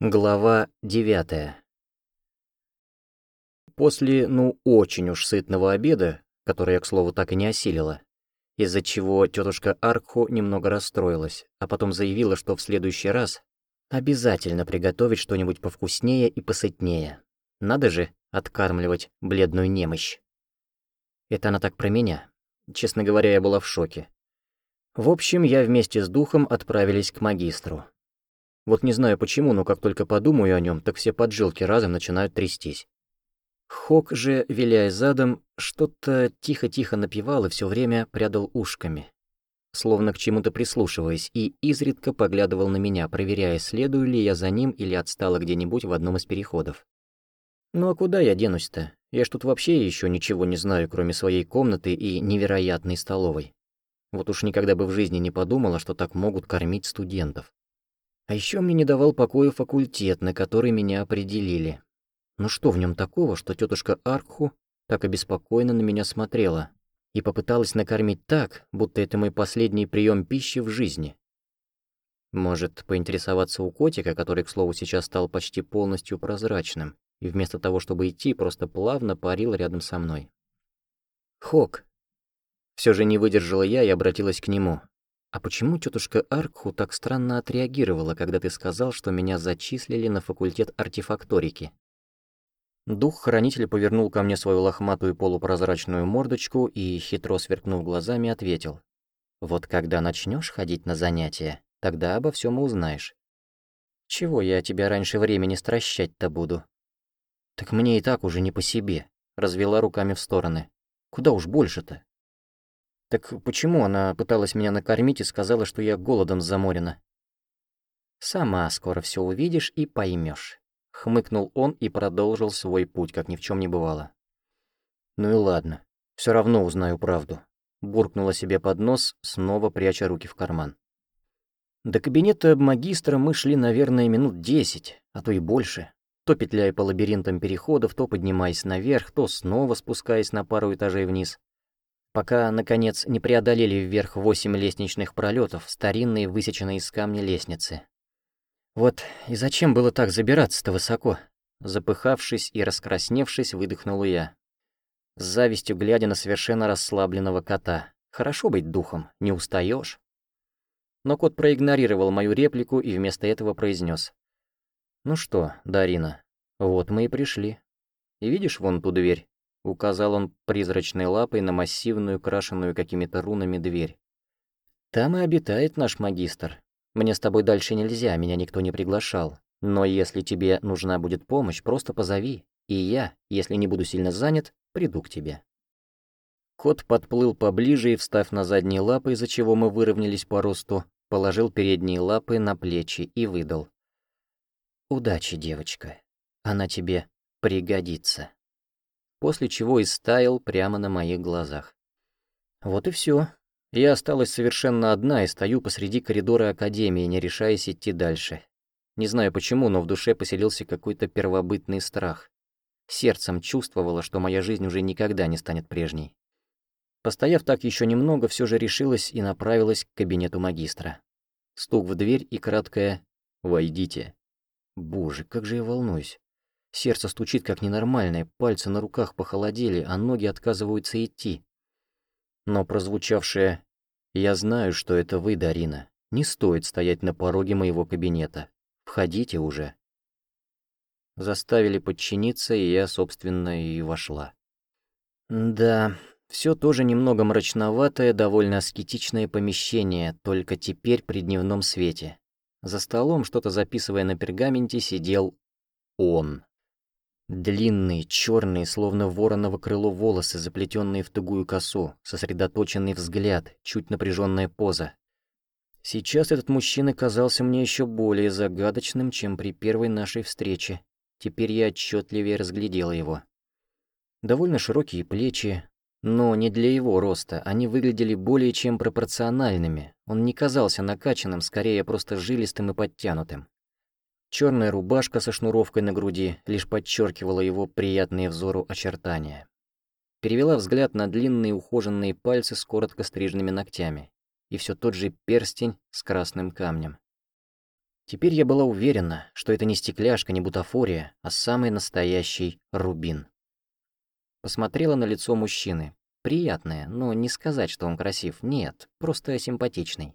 Глава девятая. После, ну, очень уж сытного обеда, который я, к слову, так и не осилила, из-за чего тетушка Аркху немного расстроилась, а потом заявила, что в следующий раз обязательно приготовить что-нибудь повкуснее и посытнее. Надо же откармливать бледную немощь. Это она так про меня. Честно говоря, я была в шоке. В общем, я вместе с духом отправились к магистру. Вот не знаю почему, но как только подумаю о нем, так все поджилки разом начинают трястись. Хок же, виляя задом, что-то тихо-тихо напевал и все время прядал ушками, словно к чему-то прислушиваясь, и изредка поглядывал на меня, проверяя, следую ли я за ним или отстала где-нибудь в одном из переходов. Ну а куда я денусь-то? Я ж тут вообще еще ничего не знаю, кроме своей комнаты и невероятной столовой. Вот уж никогда бы в жизни не подумала, что так могут кормить студентов. А еще мне не давал покоя факультет, на который меня определили. Ну что в нем такого, что тетушка Аркху так обеспокоенно на меня смотрела и попыталась накормить так, будто это мой последний прием пищи в жизни? Может, поинтересоваться у котика, который, к слову, сейчас стал почти полностью прозрачным, и вместо того, чтобы идти, просто плавно парил рядом со мной. «Хок!» Все же не выдержала я и обратилась к нему. «А почему тетушка Аркху так странно отреагировала, когда ты сказал, что меня зачислили на факультет артефакторики?» Дух-хранитель повернул ко мне свою лохматую полупрозрачную мордочку и, хитро сверкнув глазами, ответил. «Вот когда начнешь ходить на занятия, тогда обо всем и узнаешь. Чего я тебя раньше времени стращать-то буду?» «Так мне и так уже не по себе», — развела руками в стороны. «Куда уж больше-то?» Так почему она пыталась меня накормить и сказала, что я голодом заморена? «Сама скоро все увидишь и поймешь. хмыкнул он и продолжил свой путь, как ни в чем не бывало. «Ну и ладно, все равно узнаю правду», — буркнула себе под нос, снова пряча руки в карман. До кабинета магистра мы шли, наверное, минут десять, а то и больше, то петляя по лабиринтам переходов, то поднимаясь наверх, то снова спускаясь на пару этажей вниз пока, наконец, не преодолели вверх восемь лестничных пролетов, старинные высеченные из камня лестницы. Вот и зачем было так забираться-то высоко? Запыхавшись и раскрасневшись, выдохнул я. С завистью глядя на совершенно расслабленного кота. Хорошо быть духом, не устаешь. Но кот проигнорировал мою реплику и вместо этого произнес: «Ну что, Дарина, вот мы и пришли. И видишь вон ту дверь? Указал он призрачной лапой на массивную, крашенную какими-то рунами дверь. «Там и обитает наш магистр. Мне с тобой дальше нельзя, меня никто не приглашал. Но если тебе нужна будет помощь, просто позови, и я, если не буду сильно занят, приду к тебе». Кот подплыл поближе и, встав на задние лапы, из-за чего мы выровнялись по росту, положил передние лапы на плечи и выдал. «Удачи, девочка. Она тебе пригодится» после чего и стаял прямо на моих глазах. Вот и все. Я осталась совершенно одна и стою посреди коридора Академии, не решаясь идти дальше. Не знаю почему, но в душе поселился какой-то первобытный страх. Сердцем чувствовала, что моя жизнь уже никогда не станет прежней. Постояв так еще немного, все же решилась и направилась к кабинету магистра. Стук в дверь и краткое «Войдите». Боже, как же я волнуюсь. Сердце стучит как ненормальное, пальцы на руках похолодели, а ноги отказываются идти. Но прозвучавшее «Я знаю, что это вы, Дарина. Не стоит стоять на пороге моего кабинета. Входите уже». Заставили подчиниться, и я, собственно, и вошла. Да, все тоже немного мрачноватое, довольно аскетичное помещение, только теперь при дневном свете. За столом, что-то записывая на пергаменте, сидел он. Длинные, черные, словно вороново крыло волосы, заплетенные в тугую косу, сосредоточенный взгляд, чуть напряженная поза. Сейчас этот мужчина казался мне еще более загадочным, чем при первой нашей встрече. Теперь я отчетливее разглядела его. Довольно широкие плечи, но не для его роста, они выглядели более чем пропорциональными. Он не казался накачанным, скорее просто жилистым и подтянутым. Черная рубашка со шнуровкой на груди лишь подчеркивала его приятные взору очертания. Перевела взгляд на длинные ухоженные пальцы с коротко стриженными ногтями и все тот же перстень с красным камнем. Теперь я была уверена, что это не стекляшка, не бутафория, а самый настоящий рубин. Посмотрела на лицо мужчины. Приятное, но не сказать, что он красив. Нет, просто симпатичный.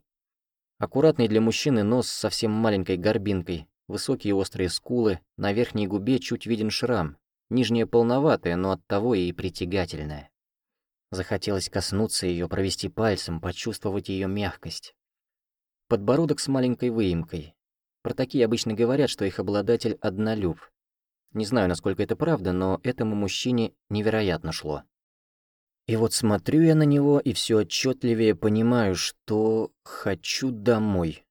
Аккуратный для мужчины нос с совсем маленькой горбинкой, высокие острые скулы, на верхней губе чуть виден шрам, нижняя полноватая, но оттого и притягательная. Захотелось коснуться ее, провести пальцем, почувствовать ее мягкость. Подбородок с маленькой выемкой. Про такие обычно говорят, что их обладатель однолюб. Не знаю, насколько это правда, но этому мужчине невероятно шло. И вот смотрю я на него и все отчетливее понимаю, что хочу домой.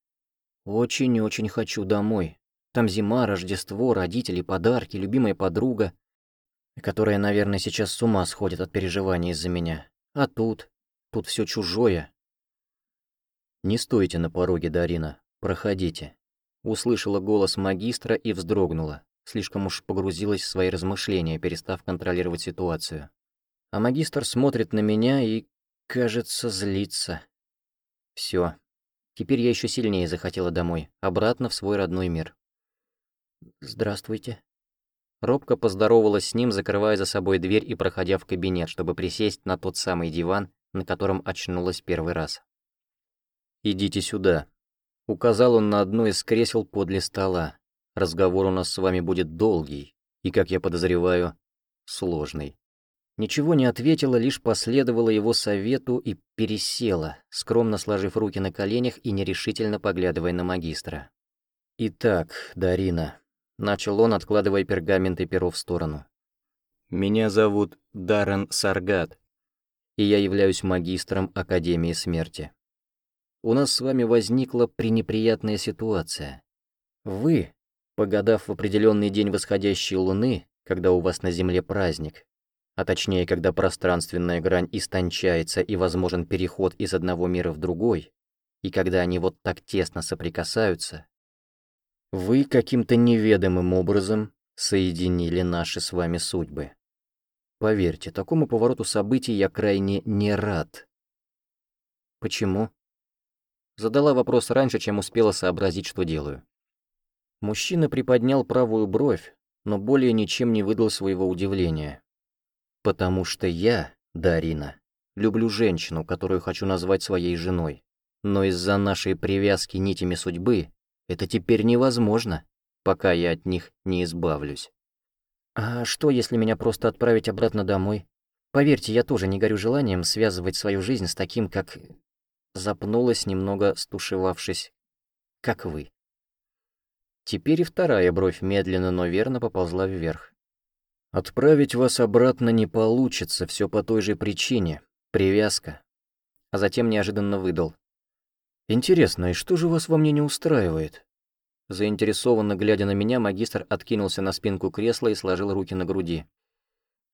Очень-очень хочу домой. Там зима, Рождество, родители, подарки, любимая подруга, которая, наверное, сейчас с ума сходит от переживаний из-за меня. А тут, тут все чужое. Не стойте на пороге, Дарина, проходите. Услышала голос магистра и вздрогнула. Слишком уж погрузилась в свои размышления, перестав контролировать ситуацию. А магистр смотрит на меня и, кажется, злится. Все. Теперь я еще сильнее захотела домой, обратно в свой родной мир. «Здравствуйте». Робко поздоровалась с ним, закрывая за собой дверь и проходя в кабинет, чтобы присесть на тот самый диван, на котором очнулась первый раз. «Идите сюда», — указал он на одно из кресел подле стола. «Разговор у нас с вами будет долгий и, как я подозреваю, сложный». Ничего не ответила, лишь последовала его совету и пересела, скромно сложив руки на коленях и нерешительно поглядывая на магистра. «Итак, Дарина», — начал он, откладывая пергамент и перо в сторону. «Меня зовут Даррен Саргат, и я являюсь магистром Академии Смерти. У нас с вами возникла пренеприятная ситуация. Вы, погадав в определенный день восходящей луны, когда у вас на Земле праздник, а точнее, когда пространственная грань истончается и возможен переход из одного мира в другой, и когда они вот так тесно соприкасаются, вы каким-то неведомым образом соединили наши с вами судьбы. Поверьте, такому повороту событий я крайне не рад. Почему? Задала вопрос раньше, чем успела сообразить, что делаю. Мужчина приподнял правую бровь, но более ничем не выдал своего удивления. Потому что я, Дарина, люблю женщину, которую хочу назвать своей женой. Но из-за нашей привязки нитями судьбы это теперь невозможно, пока я от них не избавлюсь. А что, если меня просто отправить обратно домой? Поверьте, я тоже не горю желанием связывать свою жизнь с таким, как... Запнулась, немного стушевавшись. Как вы. Теперь и вторая бровь медленно, но верно поползла вверх. Отправить вас обратно не получится, все по той же причине. Привязка. А затем неожиданно выдал. Интересно, и что же вас во мне не устраивает? Заинтересованно глядя на меня, магистр откинулся на спинку кресла и сложил руки на груди.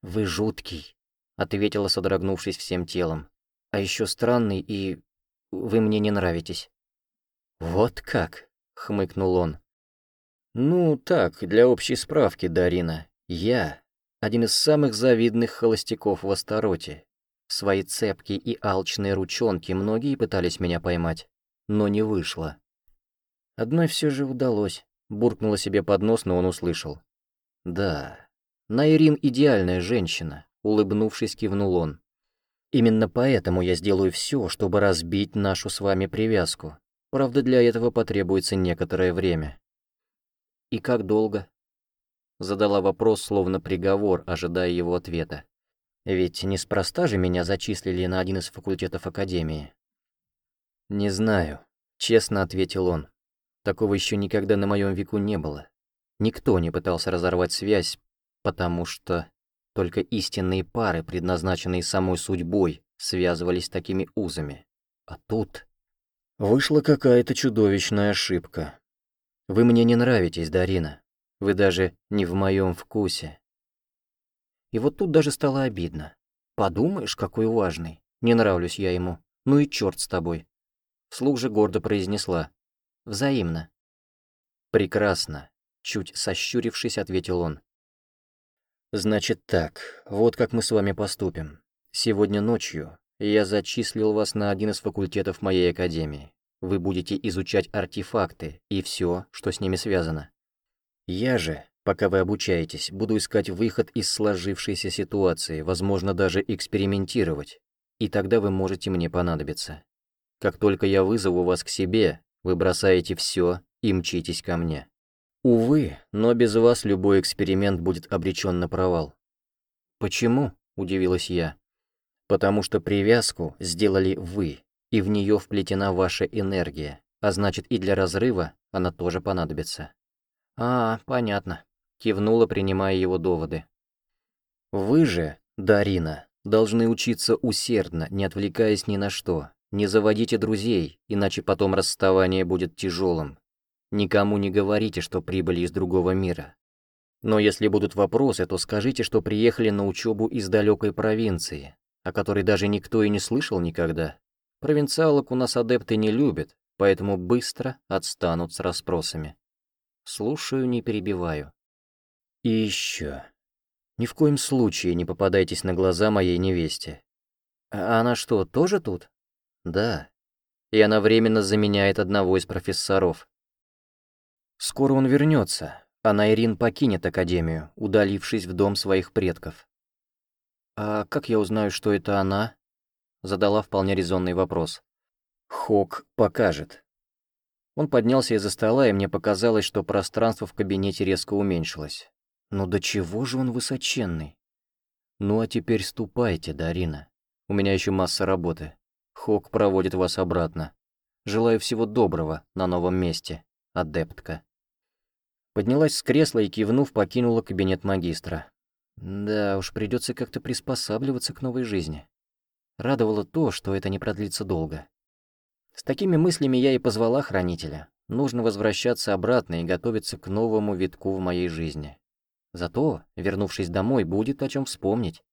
«Вы жуткий», — ответила, содрогнувшись всем телом. «А еще странный, и вы мне не нравитесь». «Вот как?» — хмыкнул он. «Ну, так, для общей справки, Дарина. Я один из самых завидных холостяков в Астароте. В свои цепкие и алчные ручонки многие пытались меня поймать, но не вышло. Одной все же удалось. Буркнула себе под нос, но он услышал. «Да, Найрин идеальная женщина», — улыбнувшись, кивнул он. «Именно поэтому я сделаю все, чтобы разбить нашу с вами привязку. Правда, для этого потребуется некоторое время». «И как долго?» Задала вопрос, словно приговор, ожидая его ответа. Ведь неспроста же меня зачислили на один из факультетов Академии. «Не знаю», — честно ответил он. «Такого еще никогда на моем веку не было. Никто не пытался разорвать связь, потому что только истинные пары, предназначенные самой судьбой, связывались такими узами. А тут вышла какая-то чудовищная ошибка. Вы мне не нравитесь, Дарина. Вы даже не в моем вкусе. И вот тут даже стало обидно. Подумаешь, какой важный. Не нравлюсь я ему. Ну и черт с тобой. Слух же гордо произнесла. Взаимно. Прекрасно. Чуть сощурившись, ответил он. Значит так, вот как мы с вами поступим. Сегодня ночью я зачислил вас на один из факультетов моей академии. вы будете изучать артефакты и все, что с ними связано. Я же, пока вы обучаетесь, буду искать выход из сложившейся ситуации, возможно, даже экспериментировать, и тогда вы можете мне понадобиться. Как только я вызову вас к себе, вы бросаете все и мчитесь ко мне. Увы, но без вас любой эксперимент будет обречен на провал. Почему? удивилась я. Потому что привязку сделали вы, и в нее вплетена ваша энергия, а значит и для разрыва она тоже понадобится. А, понятно, кивнула, принимая его доводы. Вы же, Дарина, должны учиться усердно, не отвлекаясь ни на что. Не заводите друзей, иначе потом расставание будет тяжелым. Никому не говорите, что прибыли из другого мира. Но если будут вопросы, то скажите, что приехали на учебу из далекой провинции, о которой даже никто и не слышал никогда. Провинциалок у нас адепты не любят, поэтому быстро отстанут с расспросами. Слушаю, не перебиваю. И еще. Ни в коем случае не попадайтесь на глаза моей невесте. А она что, тоже тут? Да. И она временно заменяет одного из профессоров. Скоро он вернется, а Найрин покинет Академию, удалившись в дом своих предков. «А как я узнаю, что это она?» Задала вполне резонный вопрос. «Хок покажет». Он поднялся из-за стола, и мне показалось, что пространство в кабинете резко уменьшилось. Ну до чего же он высоченный? Ну а теперь ступайте, Дарина. У меня еще масса работы. Хок проводит вас обратно. Желаю всего доброго на новом месте, адептка. Поднялась с кресла и, кивнув, покинула кабинет магистра. Да уж, придется как-то приспосабливаться к новой жизни. Радовало то, что это не продлится долго. С такими мыслями я и позвала хранителя. Нужно возвращаться обратно и готовиться к новому витку в моей жизни. Зато, вернувшись домой, будет о чем вспомнить.